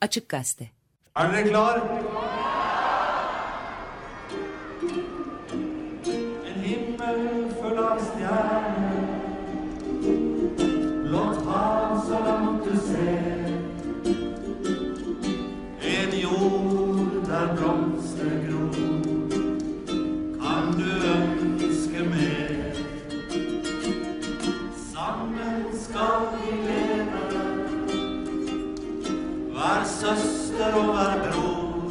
Açık Gazete. Dere Vær søster og vær bror.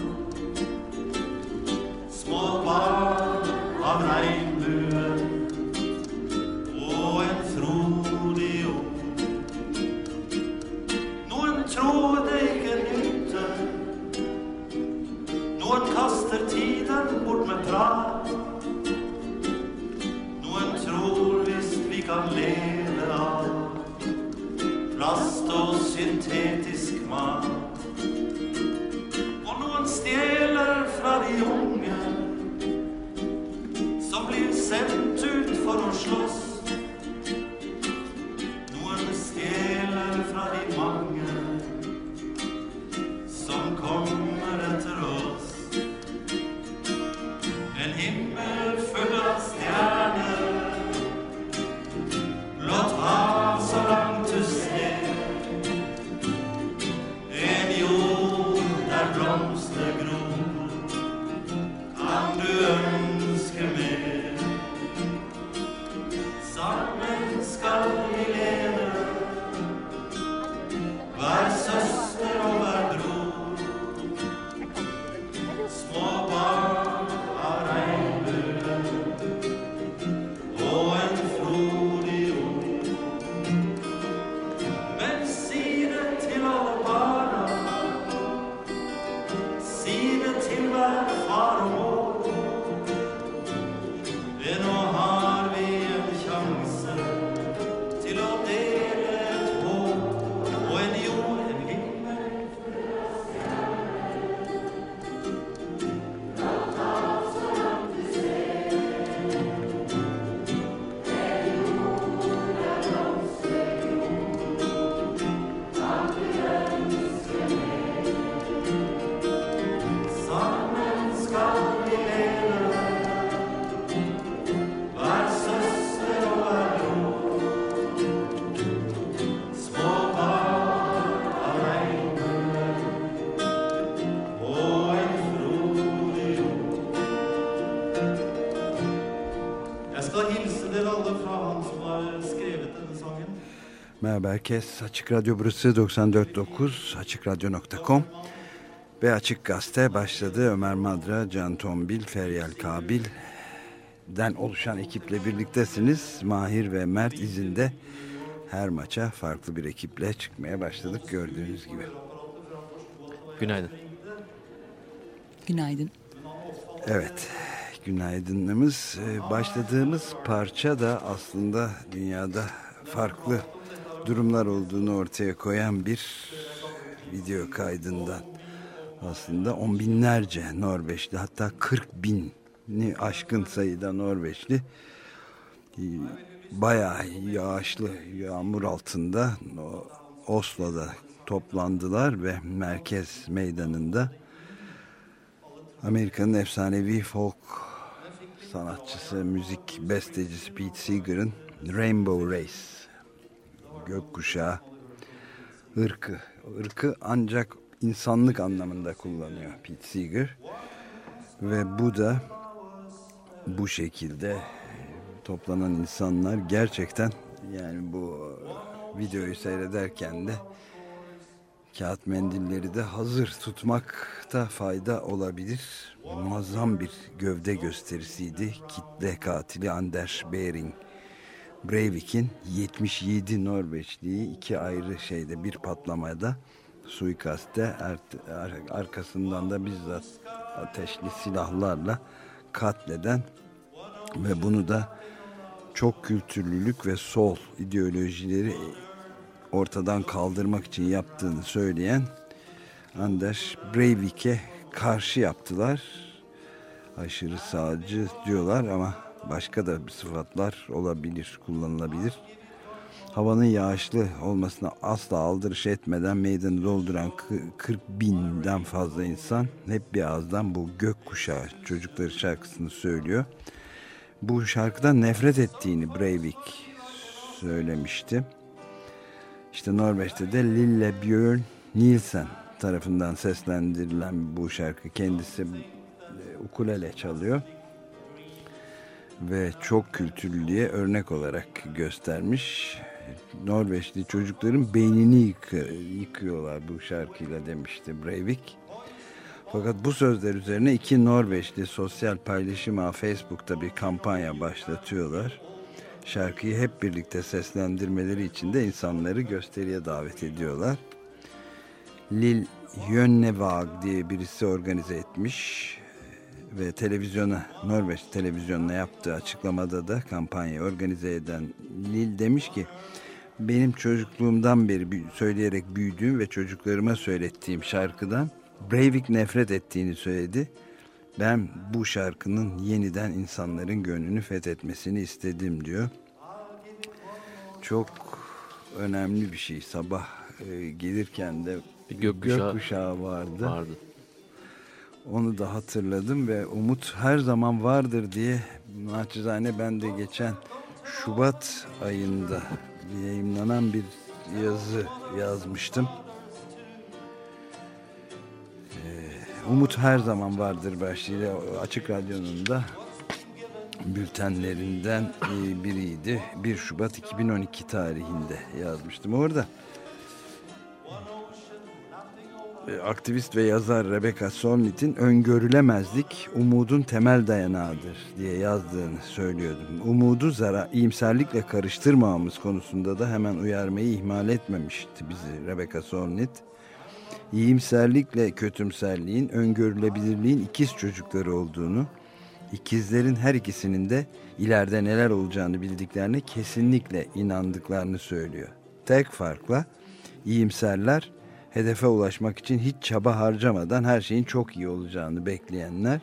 Små barn av regnbuen Og en frodig ung. Noen tror det ikke nytter. Noen kaster tiden bort med prat. Noen tror visst vi kan leve av Plast og syntetisk mat. Og noen stjeler fra de unge Som blir sendt ut for å slåss Merhaba herkes. Açık Radyo burası 94.9 AçıkRadyo.com ve Açık Gazete başladı. Ömer Madra, Can Tombil, Feryal Kabil'den oluşan ekiple birliktesiniz. Mahir ve Mert izinde her maça farklı bir ekiple çıkmaya başladık gördüğünüz gibi. Günaydın. Günaydın. Evet, günaydınımız. Ee, Başladığımız parça da aslında dünyada farklı durumlar olduğunu ortaya koyan bir video kaydından. Aslında on binlerce Norveçli hatta 40 bini aşkın sayıda Norveçli e, bayağı yağışlı yağmur altında Oslo'da toplandılar ve merkez meydanında Amerika'nın efsanevi folk sanatçısı, müzik bestecisi Pete Seeger'ın Rainbow Race gökkuşağı ırkı. ırkı ancak insanlık anlamında kullanıyor Pete Seeger. Ve bu da bu şekilde toplanan insanlar gerçekten yani bu videoyu seyrederken de kağıt mendilleri de hazır tutmakta fayda olabilir. Muazzam bir gövde gösterisiydi. Kitle katili Anders Behring Breivik'in 77 Norveçliyi iki ayrı şeyde bir patlamada suikaste arkasından da bizzat ateşli silahlarla katleden ve bunu da çok kültürlülük ve sol ideolojileri ortadan kaldırmak için yaptığını söyleyen Anders Breivik'e karşı yaptılar. Aşırı sağcı diyorlar ama başka da sıfatlar olabilir, kullanılabilir. havanın yağışlı olmasına asla aldırış etmeden meydanı dolduran 40 binden fazla insan hep bir ağızdan bu gök kuşağı çocukları şarkısını söylüyor. Bu şarkıdan nefret ettiğini Breivik söylemişti. İşte Norveç'te de Lille Björn Nielsen tarafından seslendirilen bu şarkı kendisi e, ukulele çalıyor ve çok kültürlüye örnek olarak göstermiş. Norveçli çocukların beynini yık yıkıyorlar bu şarkıyla demişti Breivik. Fakat bu sözler üzerine iki Norveçli sosyal paylaşım ağı Facebook'ta bir kampanya başlatıyorlar. Şarkıyı hep birlikte seslendirmeleri için de insanları gösteriye davet ediyorlar. Lil Yönnevag diye birisi organize etmiş ve televizyona Norveç televizyonuna yaptığı açıklamada da kampanyayı organize eden Lil demiş ki benim çocukluğumdan beri söyleyerek büyüdüğüm ve çocuklarıma söylettiğim şarkıdan Breivik nefret ettiğini söyledi. Ben bu şarkının yeniden insanların gönlünü fethetmesini istedim diyor. Çok önemli bir şey. Sabah e, gelirken de bir gökkuşağı, gökkuşağı vardı. vardı. Onu da hatırladım ve umut her zaman vardır diye naçizane ben de geçen Şubat ayında yayınlanan bir yazı yazmıştım. Umut her zaman vardır başlığıyla Açık Radyo'nun da bültenlerinden e, biriydi. 1 Şubat 2012 tarihinde yazmıştım. Orada aktivist ve yazar Rebecca Solnit'in öngörülemezlik umudun temel dayanağıdır diye yazdığını söylüyordum. Umudu zara iyimserlikle karıştırmamamız konusunda da hemen uyarmayı ihmal etmemişti bizi Rebecca Solnit iyimserlikle kötümserliğin, öngörülebilirliğin ikiz çocukları olduğunu, ikizlerin her ikisinin de ileride neler olacağını bildiklerine kesinlikle inandıklarını söylüyor. Tek farkla iyimserler hedefe ulaşmak için hiç çaba harcamadan her şeyin çok iyi olacağını bekleyenler,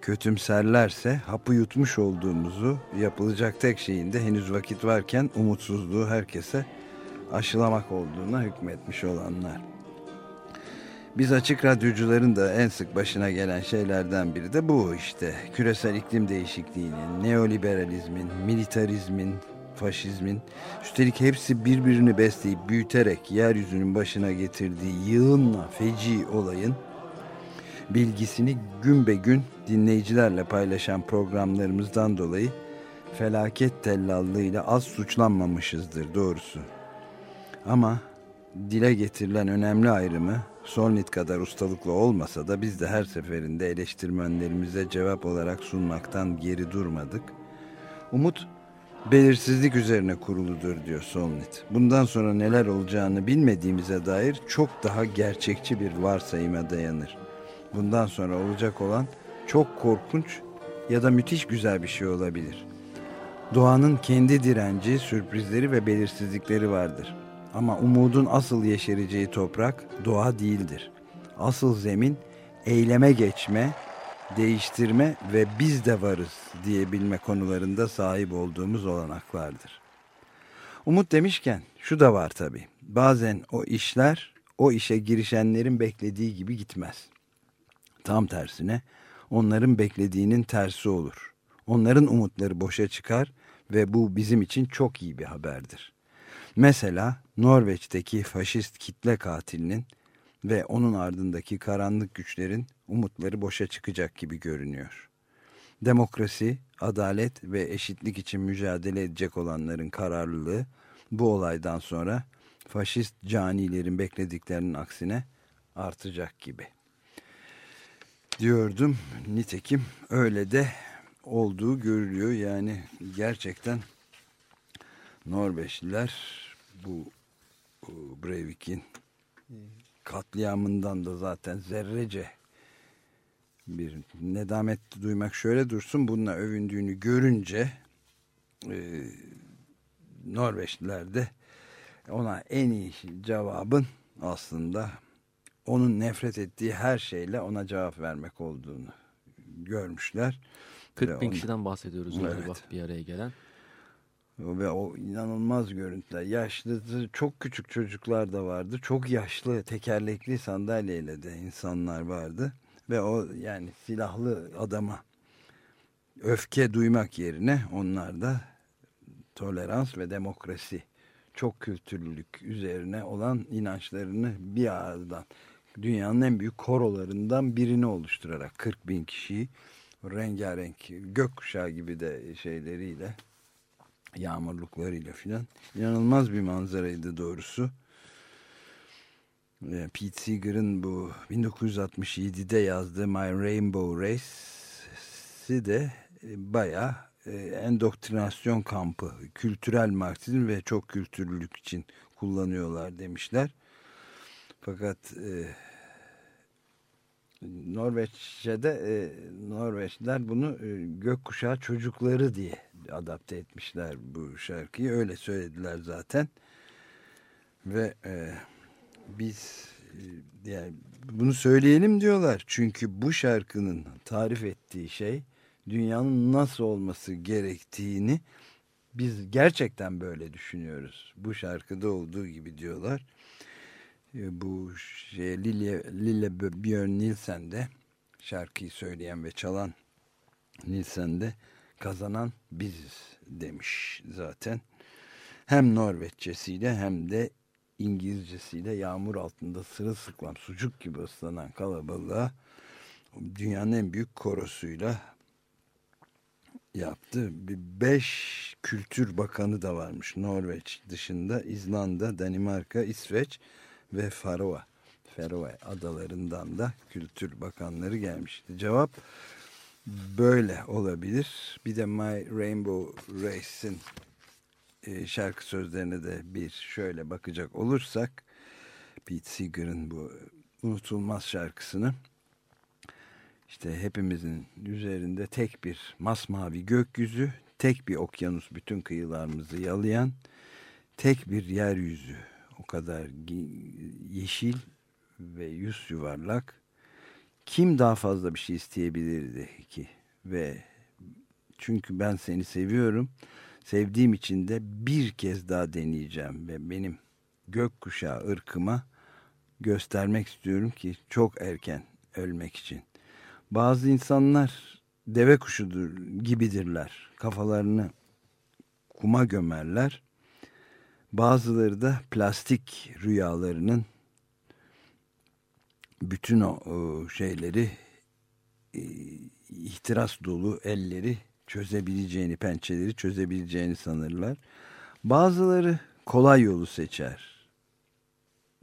kötümserlerse hapı yutmuş olduğumuzu yapılacak tek şeyin de henüz vakit varken umutsuzluğu herkese aşılamak olduğuna hükmetmiş olanlar. Biz açık radyocuların da en sık başına gelen şeylerden biri de bu işte. Küresel iklim değişikliğinin, neoliberalizmin, militarizmin, faşizmin, üstelik hepsi birbirini besleyip büyüterek yeryüzünün başına getirdiği yığınla feci olayın bilgisini gün be gün dinleyicilerle paylaşan programlarımızdan dolayı felaket tellallığıyla az suçlanmamışızdır doğrusu. Ama dile getirilen önemli ayrımı Solnit kadar ustalıklı olmasa da biz de her seferinde eleştirmenlerimize cevap olarak sunmaktan geri durmadık. Umut belirsizlik üzerine kuruludur diyor Solnit. Bundan sonra neler olacağını bilmediğimize dair çok daha gerçekçi bir varsayıma dayanır. Bundan sonra olacak olan çok korkunç ya da müthiş güzel bir şey olabilir. Doğanın kendi direnci, sürprizleri ve belirsizlikleri vardır. Ama umudun asıl yeşereceği toprak doğa değildir. Asıl zemin eyleme geçme, değiştirme ve biz de varız diyebilme konularında sahip olduğumuz olanaklardır. Umut demişken şu da var tabi. Bazen o işler o işe girişenlerin beklediği gibi gitmez. Tam tersine onların beklediğinin tersi olur. Onların umutları boşa çıkar ve bu bizim için çok iyi bir haberdir. Mesela Norveç'teki faşist kitle katilinin ve onun ardındaki karanlık güçlerin umutları boşa çıkacak gibi görünüyor. Demokrasi, adalet ve eşitlik için mücadele edecek olanların kararlılığı bu olaydan sonra faşist canilerin beklediklerinin aksine artacak gibi. Diyordum nitekim öyle de olduğu görülüyor yani gerçekten Norveçliler bu Breivik'in katliamından da zaten zerrece bir nedamet duymak şöyle dursun bununla övündüğünü görünce e, Norveçliler de ona en iyi cevabın aslında onun nefret ettiği her şeyle ona cevap vermek olduğunu görmüşler. 40 bin kişiden bahsediyoruz evet. galiba bir araya gelen. Ve o inanılmaz görüntüler. Yaşlı, çok küçük çocuklar da vardı. Çok yaşlı, tekerlekli sandalyeyle de insanlar vardı. Ve o yani silahlı adama öfke duymak yerine onlar da tolerans ve demokrasi, çok kültürlülük üzerine olan inançlarını bir aradan dünyanın en büyük korolarından birini oluşturarak 40 bin kişiyi rengarenk gökkuşağı gibi de şeyleriyle yağmurluklarıyla filan inanılmaz bir manzaraydı doğrusu. Pete Seeger'ın bu 1967'de yazdığı My Rainbow Race'i de e, bayağı e, endoktrinasyon kampı, kültürel marksizm ve çok kültürlülük için kullanıyorlar demişler. Fakat e, Norveççe'de e, Norveçliler bunu e, gökkuşağı çocukları diye adapte etmişler bu şarkıyı. Öyle söylediler zaten. Ve e, biz e, yani bunu söyleyelim diyorlar. Çünkü bu şarkının tarif ettiği şey dünyanın nasıl olması gerektiğini biz gerçekten böyle düşünüyoruz. Bu şarkıda olduğu gibi diyorlar. E, bu şey Lille, Lille Björn Nielsen de şarkıyı söyleyen ve çalan Nielsen de kazanan biziz demiş zaten. Hem Norveççesiyle hem de İngilizcesiyle yağmur altında sırılsıklam sucuk gibi ıslanan kalabalığa dünyanın en büyük korosuyla yaptı. Bir beş kültür bakanı da varmış Norveç dışında İzlanda, Danimarka, İsveç ve Faroe. Faroe adalarından da kültür bakanları gelmişti. Cevap böyle olabilir. Bir de My Rainbow Race'in e, şarkı sözlerine de bir şöyle bakacak olursak Pete Seeger'ın bu unutulmaz şarkısını işte hepimizin üzerinde tek bir masmavi gökyüzü, tek bir okyanus bütün kıyılarımızı yalayan, tek bir yeryüzü o kadar yeşil ve yüz yuvarlak. Kim daha fazla bir şey isteyebilirdi ki? Ve çünkü ben seni seviyorum. Sevdiğim için de bir kez daha deneyeceğim ve benim gökkuşağı ırkıma göstermek istiyorum ki çok erken ölmek için. Bazı insanlar deve kuşudur gibidirler. Kafalarını kuma gömerler. Bazıları da plastik rüyalarının bütün o, şeyleri e, ihtiras dolu elleri çözebileceğini, pençeleri çözebileceğini sanırlar. Bazıları kolay yolu seçer.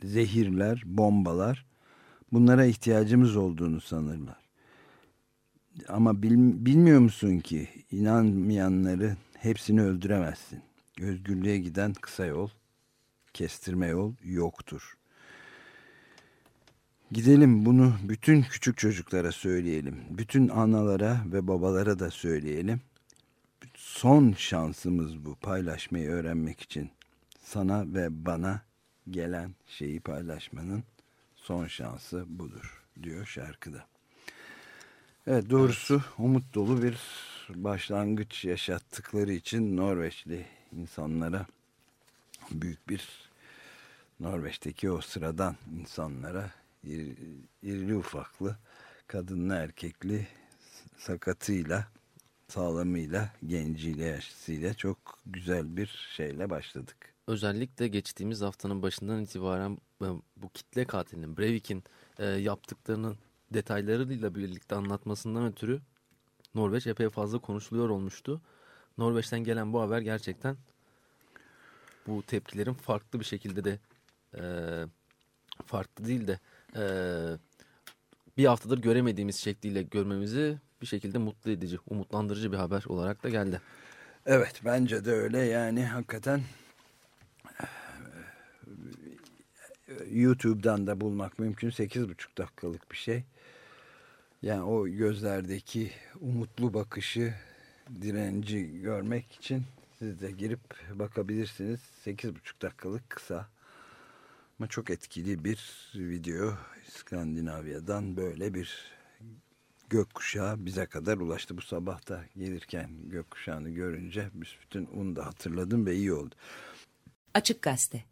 Zehirler, bombalar bunlara ihtiyacımız olduğunu sanırlar. Ama bil, bilmiyor musun ki inanmayanları hepsini öldüremezsin. Özgürlüğe giden kısa yol, kestirme yol yoktur. Gidelim bunu bütün küçük çocuklara söyleyelim. Bütün analara ve babalara da söyleyelim. Son şansımız bu paylaşmayı öğrenmek için. Sana ve bana gelen şeyi paylaşmanın son şansı budur diyor şarkıda. Evet doğrusu evet. umut dolu bir başlangıç yaşattıkları için Norveçli insanlara büyük bir Norveç'teki o sıradan insanlara irili ufaklı kadınlı erkekli sakatıyla sağlamıyla genciyle yaşlısıyla çok güzel bir şeyle başladık. Özellikle geçtiğimiz haftanın başından itibaren e, bu kitle katilinin Breivik'in e, yaptıklarının detaylarıyla birlikte anlatmasından ötürü Norveç epey fazla konuşuluyor olmuştu. Norveç'ten gelen bu haber gerçekten bu tepkilerin farklı bir şekilde de e, farklı değil de e, bir haftadır göremediğimiz şekliyle görmemizi bir şekilde mutlu edici, umutlandırıcı bir haber olarak da geldi. Evet bence de öyle yani hakikaten YouTube'dan da bulmak mümkün 8,5 dakikalık bir şey. Yani o gözlerdeki umutlu bakışı, direnci görmek için siz de girip bakabilirsiniz. 8,5 dakikalık kısa ama çok etkili bir video. İskandinavya'dan böyle bir gökkuşağı bize kadar ulaştı bu sabah da gelirken gökkuşağını görünce bütün un da hatırladım ve iyi oldu. Açık Gazete